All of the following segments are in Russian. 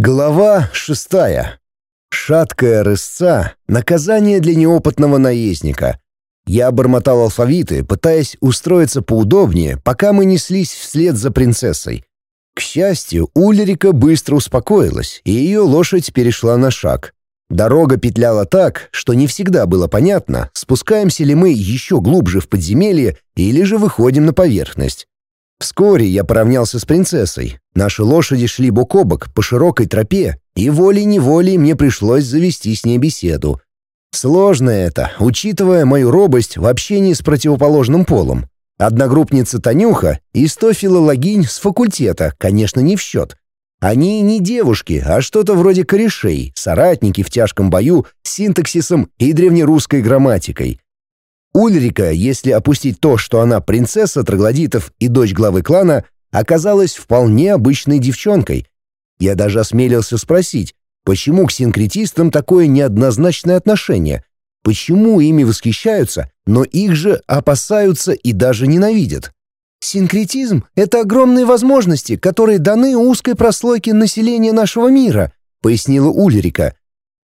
Глава шестая. Шаткая рысца — наказание для неопытного наездника. Я бормотал алфавиты, пытаясь устроиться поудобнее, пока мы неслись вслед за принцессой. К счастью, Ульрика быстро успокоилась, и ее лошадь перешла на шаг. Дорога петляла так, что не всегда было понятно, спускаемся ли мы еще глубже в подземелье или же выходим на поверхность. Вскоре я поравнялся с принцессой. Наши лошади шли бок о бок по широкой тропе, и волей-неволей мне пришлось завести с ней беседу. Сложно это, учитывая мою робость в общении с противоположным полом. Одногруппница Танюха и сто филологинь с факультета, конечно, не в счет. Они не девушки, а что-то вроде корешей, соратники в тяжком бою с синтаксисом и древнерусской грамматикой. Ульрика, если опустить то, что она принцесса троглодитов и дочь главы клана, оказалась вполне обычной девчонкой. Я даже осмелился спросить, почему к синкретистам такое неоднозначное отношение, почему ими восхищаются, но их же опасаются и даже ненавидят. «Синкретизм — это огромные возможности, которые даны узкой прослойке населения нашего мира», — пояснила Ульрика.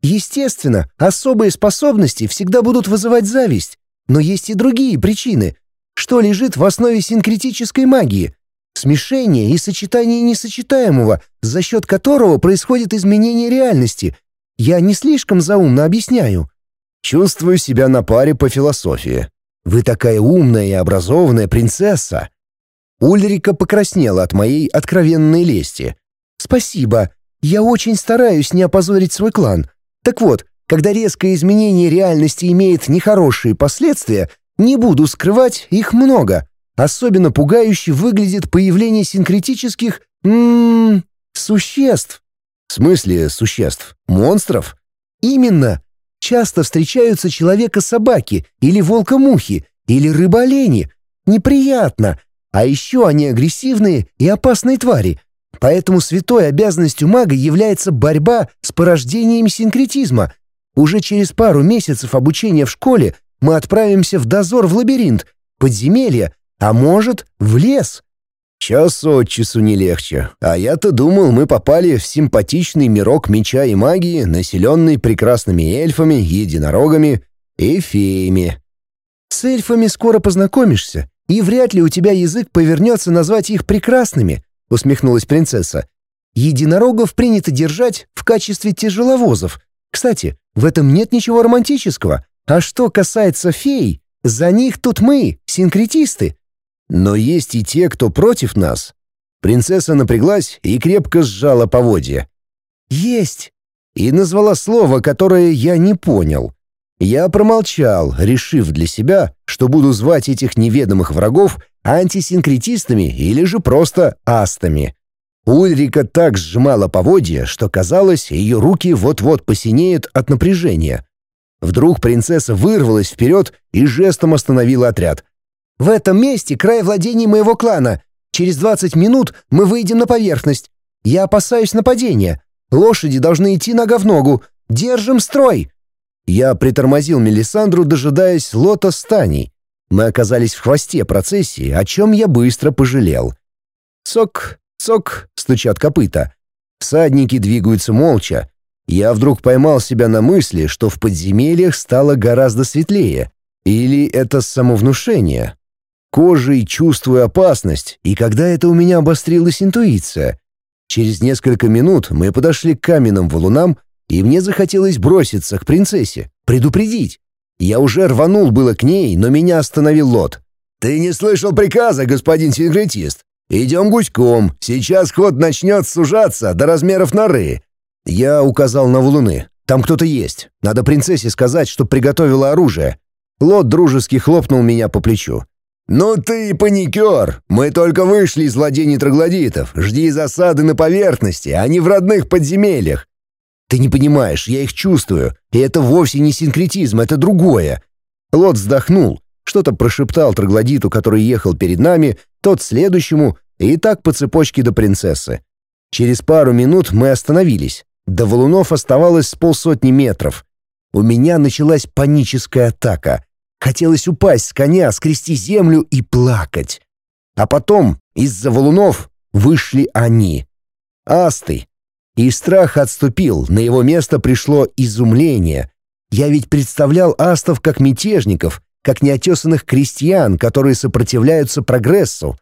«Естественно, особые способности всегда будут вызывать зависть, но есть и другие причины. Что лежит в основе синкретической магии? Смешение и сочетание несочетаемого, за счет которого происходит изменение реальности. Я не слишком заумно объясняю. Чувствую себя на паре по философии. Вы такая умная и образованная принцесса. Ульрика покраснела от моей откровенной лести. Спасибо. Я очень стараюсь не опозорить свой клан. Так вот, когда резкое изменение реальности имеет нехорошие последствия, не буду скрывать, их много. Особенно пугающе выглядит появление синкретических... М -м, существ. В смысле существ? Монстров? Именно. Часто встречаются человека-собаки или волка-мухи или рыба-олени. Неприятно. А еще они агрессивные и опасные твари. Поэтому святой обязанностью мага является борьба с порождением синкретизма — уже через пару месяцев обучения в школе мы отправимся в дозор в лабиринт, подземелье, а может, в лес. Час от часу не легче. А я-то думал, мы попали в симпатичный мирок меча и магии, населенный прекрасными эльфами, единорогами и феями. С эльфами скоро познакомишься, и вряд ли у тебя язык повернется назвать их прекрасными, усмехнулась принцесса. Единорогов принято держать в качестве тяжеловозов. Кстати, в этом нет ничего романтического. А что касается фей, за них тут мы, синкретисты. Но есть и те, кто против нас. Принцесса напряглась и крепко сжала поводья. «Есть!» И назвала слово, которое я не понял. Я промолчал, решив для себя, что буду звать этих неведомых врагов антисинкретистами или же просто астами. Ульрика так сжимала поводья, что казалось, ее руки вот-вот посинеют от напряжения. Вдруг принцесса вырвалась вперед и жестом остановила отряд. «В этом месте край владений моего клана. Через 20 минут мы выйдем на поверхность. Я опасаюсь нападения. Лошади должны идти нога в ногу. Держим строй!» Я притормозил Мелисандру, дожидаясь лота стани. Мы оказались в хвосте процессии, о чем я быстро пожалел. Сок, Цок, стучат копыта. Всадники двигаются молча. Я вдруг поймал себя на мысли, что в подземельях стало гораздо светлее. Или это самовнушение? Кожей чувствую опасность, и когда это у меня обострилась интуиция? Через несколько минут мы подошли к каменным валунам, и мне захотелось броситься к принцессе, предупредить. Я уже рванул было к ней, но меня остановил Лот. «Ты не слышал приказа, господин синкретист. «Идем гуськом. Сейчас ход начнет сужаться до размеров норы». Я указал на валуны. «Там кто-то есть. Надо принцессе сказать, что приготовила оружие». Лот дружески хлопнул меня по плечу. «Ну ты паникер! Мы только вышли из владений троглодитов. Жди засады на поверхности, а не в родных подземельях». «Ты не понимаешь, я их чувствую. И это вовсе не синкретизм, это другое». Лот вздохнул, что-то прошептал троглодиту, который ехал перед нами, тот следующему, и так по цепочке до принцессы. Через пару минут мы остановились. До валунов оставалось с полсотни метров. У меня началась паническая атака. Хотелось упасть с коня, скрести землю и плакать. А потом из-за валунов вышли они. Асты. И страх отступил, на его место пришло изумление. Я ведь представлял астов как мятежников, как неотесанных крестьян, которые сопротивляются прогрессу.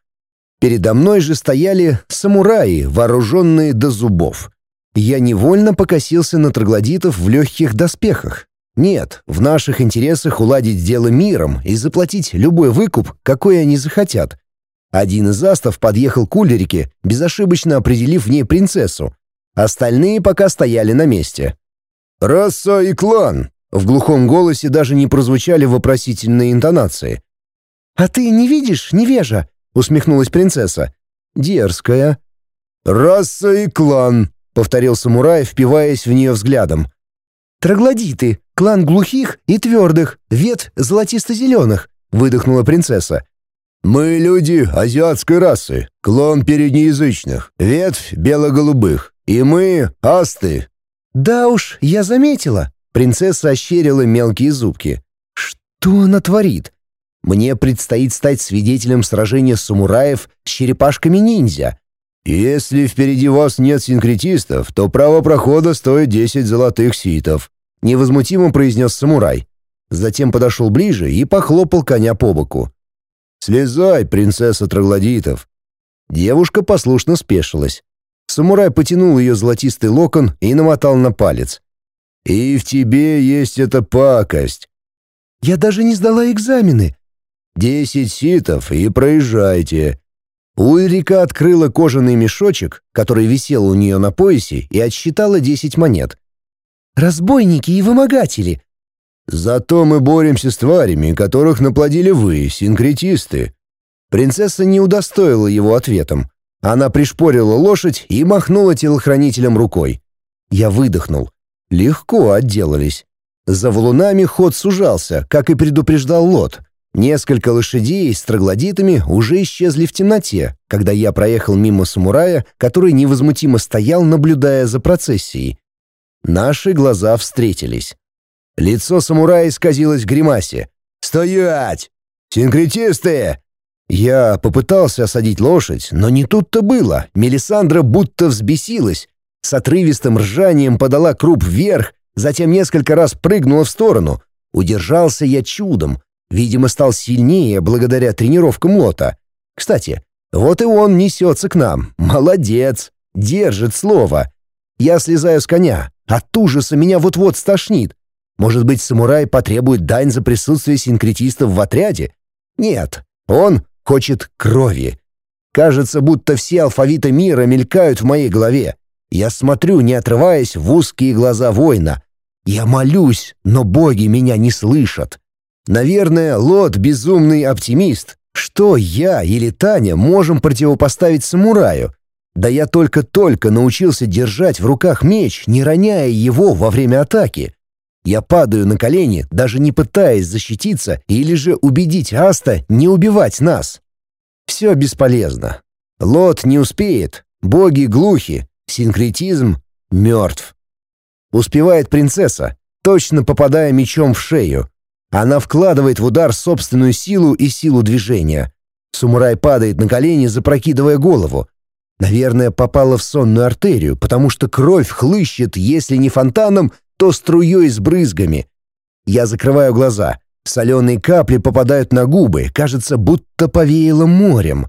Передо мной же стояли самураи, вооруженные до зубов. Я невольно покосился на троглодитов в легких доспехах. Нет, в наших интересах уладить дело миром и заплатить любой выкуп, какой они захотят. Один из астов подъехал к Ульрике, безошибочно определив в ней принцессу. Остальные пока стояли на месте. «Раса и клан!» В глухом голосе даже не прозвучали вопросительные интонации. «А ты не видишь, невежа?» — усмехнулась принцесса. «Дерзкая». «Раса и клан», — повторил самурай, впиваясь в нее взглядом. «Троглодиты, клан глухих и твердых, ветвь золотисто-зеленых», — выдохнула принцесса. «Мы люди азиатской расы, клон переднеязычных, ветвь бело-голубых, и мы асты». «Да уж, я заметила», — принцесса ощерила мелкие зубки. «Что она творит? Мне предстоит стать свидетелем сражения самураев с черепашками-ниндзя». «Если впереди вас нет синкретистов, то право прохода стоит десять золотых ситов», — невозмутимо произнес самурай. Затем подошел ближе и похлопал коня по боку. «Слезай, принцесса троглодитов!» Девушка послушно спешилась. Самурай потянул ее золотистый локон и намотал на палец. «И в тебе есть эта пакость!» «Я даже не сдала экзамены!» «Десять ситов и проезжайте!» Ульрика открыла кожаный мешочек, который висел у нее на поясе, и отсчитала десять монет. «Разбойники и вымогатели! Зато мы боремся с тварями, которых наплодили вы, синкретисты». Принцесса не удостоила его ответом. Она пришпорила лошадь и махнула телохранителем рукой. Я выдохнул. Легко отделались. За валунами ход сужался, как и предупреждал Лот. Несколько лошадей с троглодитами уже исчезли в темноте, когда я проехал мимо самурая, который невозмутимо стоял, наблюдая за процессией. Наши глаза встретились. Лицо самурая исказилось в гримасе. «Стоять! Синкретисты!» Я попытался осадить лошадь, но не тут-то было. Мелисандра будто взбесилась. С отрывистым ржанием подала круп вверх, затем несколько раз прыгнула в сторону. Удержался я чудом. Видимо, стал сильнее благодаря тренировкам лота. Кстати, вот и он несется к нам. Молодец. Держит слово. Я слезаю с коня. От ужаса меня вот-вот стошнит. Может быть, самурай потребует дань за присутствие синкретистов в отряде? Нет, он хочет крови. Кажется, будто все алфавиты мира мелькают в моей голове. Я смотрю, не отрываясь, в узкие глаза воина. Я молюсь, но боги меня не слышат. Наверное, Лот — безумный оптимист. Что я или Таня можем противопоставить самураю? Да я только-только научился держать в руках меч, не роняя его во время атаки. Я падаю на колени, даже не пытаясь защититься или же убедить Аста не убивать нас. Все бесполезно. Лот не успеет, боги глухи, синкретизм мертв. Успевает принцесса, точно попадая мечом в шею. Она вкладывает в удар собственную силу и силу движения. Самурай падает на колени, запрокидывая голову. Наверное, попала в сонную артерию, потому что кровь хлыщет, если не фонтаном, то струей с брызгами. Я закрываю глаза. Соленые капли попадают на губы, кажется, будто повеяло морем.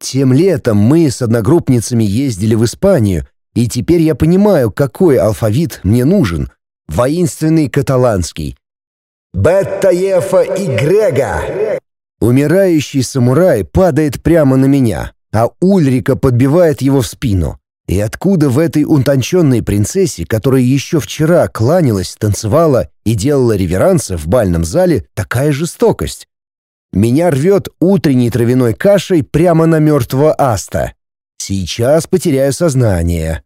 Тем летом мы с одногруппницами ездили в Испанию, и теперь я понимаю, какой алфавит мне нужен. Воинственный каталанский. «Бетта, Ефа и Грега!» Умирающий самурай падает прямо на меня, а Ульрика подбивает его в спину. И откуда в этой утонченной принцессе, которая еще вчера кланялась, танцевала и делала реверансы в бальном зале, такая жестокость? Меня рвет утренней травяной кашей прямо на мертвого аста. Сейчас потеряю сознание.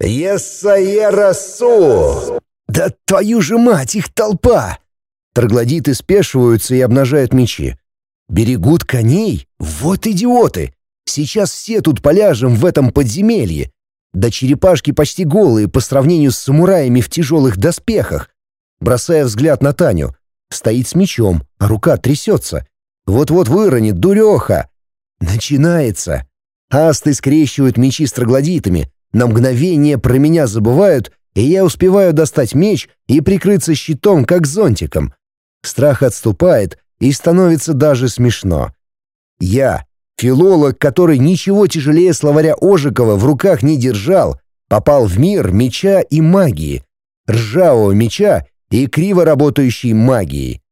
«Ессаерасу!» «Да твою же мать, их толпа!» Троглодиты спешиваются и обнажают мечи. «Берегут коней? Вот идиоты! Сейчас все тут поляжем в этом подземелье. Да черепашки почти голые по сравнению с самураями в тяжелых доспехах. Бросая взгляд на Таню. Стоит с мечом, а рука трясется. Вот-вот выронит, дуреха. Начинается. Асты скрещивают мечи с троглодитами. На мгновение про меня забывают, и я успеваю достать меч и прикрыться щитом, как зонтиком. Страх отступает, и становится даже смешно. Я, филолог, который ничего тяжелее словаря Ожикова в руках не держал, попал в мир меча и магии, ржавого меча и криво работающей магии.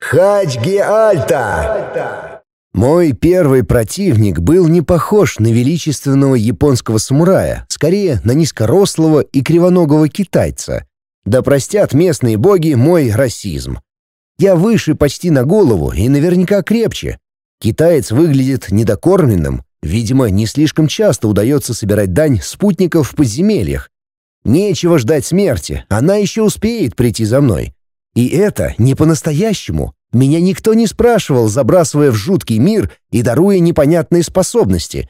«Хач Альта!» Мой первый противник был не похож на величественного японского самурая, скорее на низкорослого и кривоногого китайца. Да простят местные боги мой расизм. Я выше почти на голову и наверняка крепче. Китаец выглядит недокормленным, видимо, не слишком часто удается собирать дань спутников в подземельях. Нечего ждать смерти, она еще успеет прийти за мной. И это не по-настоящему. Меня никто не спрашивал, забрасывая в жуткий мир и даруя непонятные способности.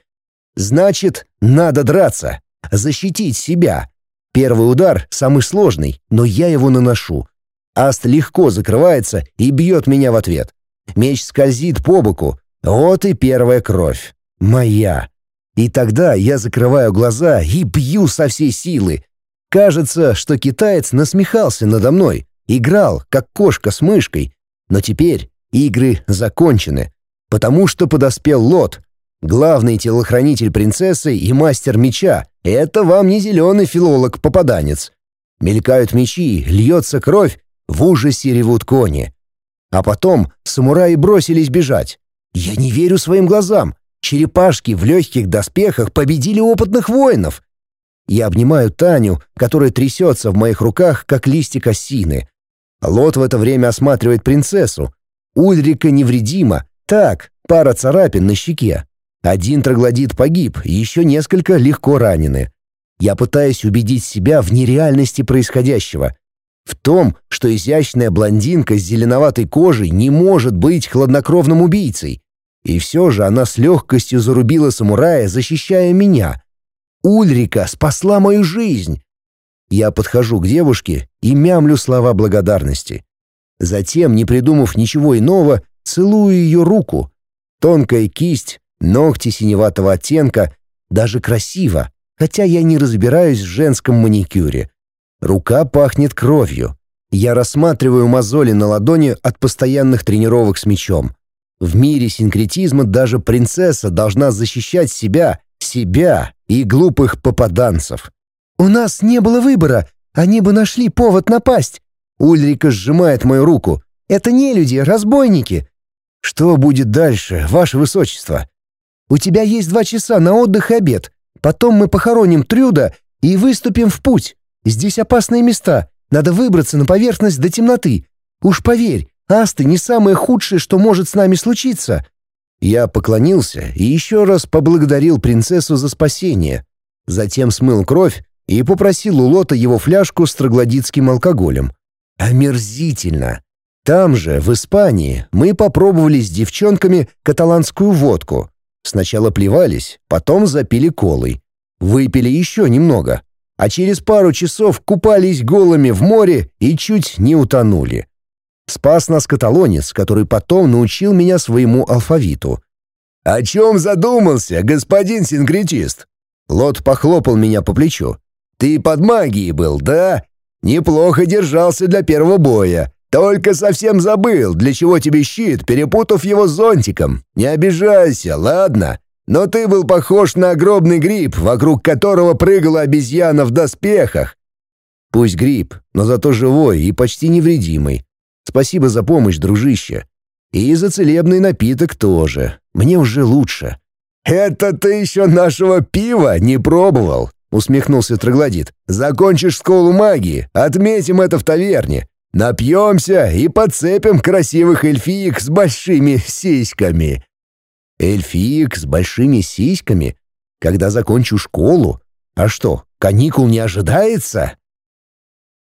Значит, надо драться, защитить себя. Первый удар самый сложный, но я его наношу. Аст легко закрывается и бьет меня в ответ. Меч скользит по боку. Вот и первая кровь. Моя. И тогда я закрываю глаза и бью со всей силы. Кажется, что китаец насмехался надо мной, играл, как кошка с мышкой, но теперь игры закончены, потому что подоспел Лот, главный телохранитель принцессы и мастер меча. Это вам не зеленый филолог-попаданец. Мелькают мечи, льется кровь, в ужасе ревут кони. А потом самураи бросились бежать. Я не верю своим глазам. Черепашки в легких доспехах победили опытных воинов. Я обнимаю Таню, которая трясется в моих руках, как листик осины. Лот в это время осматривает принцессу. Ульрика невредима. Так, пара царапин на щеке. Один троглодит погиб, еще несколько легко ранены. Я пытаюсь убедить себя в нереальности происходящего. В том, что изящная блондинка с зеленоватой кожей не может быть хладнокровным убийцей. И все же она с легкостью зарубила самурая, защищая меня. Ульрика спасла мою жизнь. Я подхожу к девушке и мямлю слова благодарности. Затем, не придумав ничего иного, целую ее руку. Тонкая кисть, ногти синеватого оттенка, даже красиво, хотя я не разбираюсь в женском маникюре. Рука пахнет кровью. Я рассматриваю мозоли на ладони от постоянных тренировок с мечом. В мире синкретизма даже принцесса должна защищать себя, себя и глупых попаданцев. «У нас не было выбора, они бы нашли повод напасть». Ульрика сжимает мою руку. «Это не люди, разбойники». «Что будет дальше, ваше высочество?» «У тебя есть два часа на отдых и обед. Потом мы похороним Трюда и выступим в путь. Здесь опасные места, надо выбраться на поверхность до темноты. Уж поверь, асты не самое худшее, что может с нами случиться». Я поклонился и еще раз поблагодарил принцессу за спасение. Затем смыл кровь и попросил у Лота его фляжку с троглодитским алкоголем. Омерзительно. Там же, в Испании, мы попробовали с девчонками каталанскую водку. Сначала плевались, потом запили колой. Выпили еще немного, а через пару часов купались голыми в море и чуть не утонули. Спас нас каталонец, который потом научил меня своему алфавиту. «О чем задумался, господин синкретист?» Лот похлопал меня по плечу. Ты под магией был, да? Неплохо держался для первого боя. Только совсем забыл, для чего тебе щит, перепутав его с зонтиком. Не обижайся, ладно? Но ты был похож на огромный гриб, вокруг которого прыгала обезьяна в доспехах. Пусть гриб, но зато живой и почти невредимый. Спасибо за помощь, дружище. И за целебный напиток тоже. Мне уже лучше. Это ты еще нашего пива не пробовал? — усмехнулся Троглодит. «Закончишь школу магии, отметим это в таверне. Напьемся и подцепим красивых эльфиек с большими сиськами». «Эльфиек с большими сиськами? Когда закончу школу? А что, каникул не ожидается?»